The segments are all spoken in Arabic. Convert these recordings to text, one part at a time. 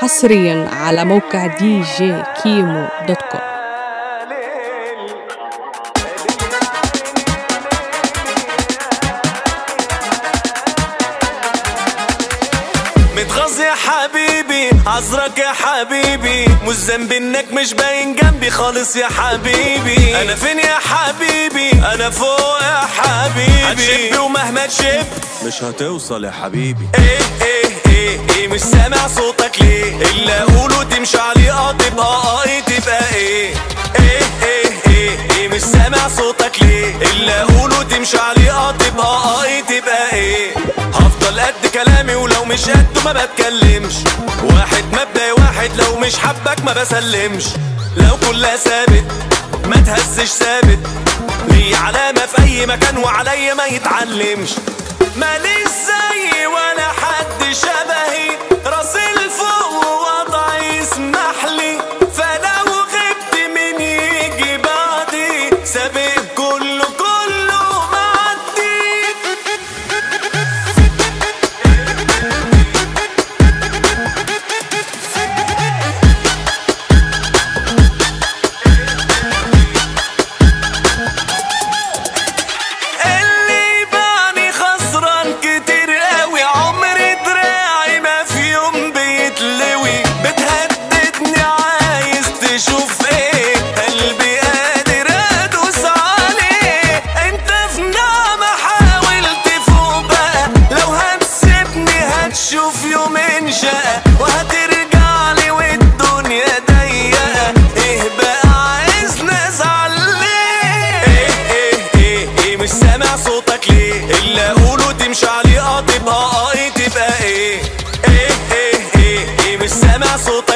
حصريا على موقع دي جي كيمو dot com. متغاظ يا حبيبي عذرك يا حبيبي. مش ذنبي إنك مش باين جنبي خالص يا حبيبي. أنا فين يا حبيبي؟ أنا فوق يا حبيبي. هتشب ومهما تشب مش هتوصل يا حبيبي. إيه إيه إيه إيه. مش سامع صوتك ليه؟ اللي اقوله تمشي عليه آه تبقى آه إيه تبقى إيه؟ إيه إيه إيه إيه؟ مش سامع صوتك ليه؟ اللي اقوله تمشي عليه آه تبقى آه إيه تبقى إيه؟ هفضل قد كلامي ولو مش قده ما بتكلمش. واحد مبدأ واحد لو مش حبك ما بسلمش. لو كلها ثابت ما تهزش ثابت. ليه علامة في أي مكان وعليا ما يتعلمش. ماليش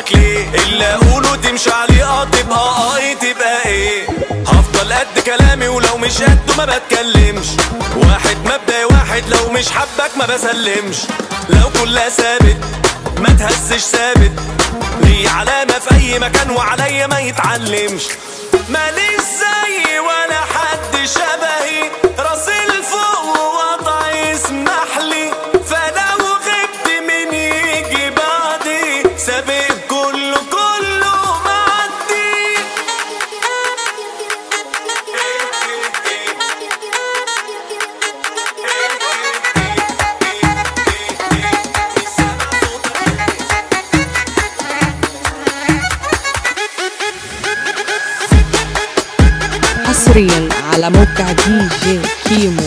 صوتك ليه؟ اللي اقوله تمشي عليه آه تبقى آه تبقى إيه؟ هفضل قد كلامي ولو مش قده ما بتكلمش. واحد مبدأ واحد لو مش حبك ما بسلمش. لو كلها ثابت ما تهزش ثابت. ليه علامة في أي مكان وعليا ما يتعلمش. ماليش حصريا على موقع دي جي كيمو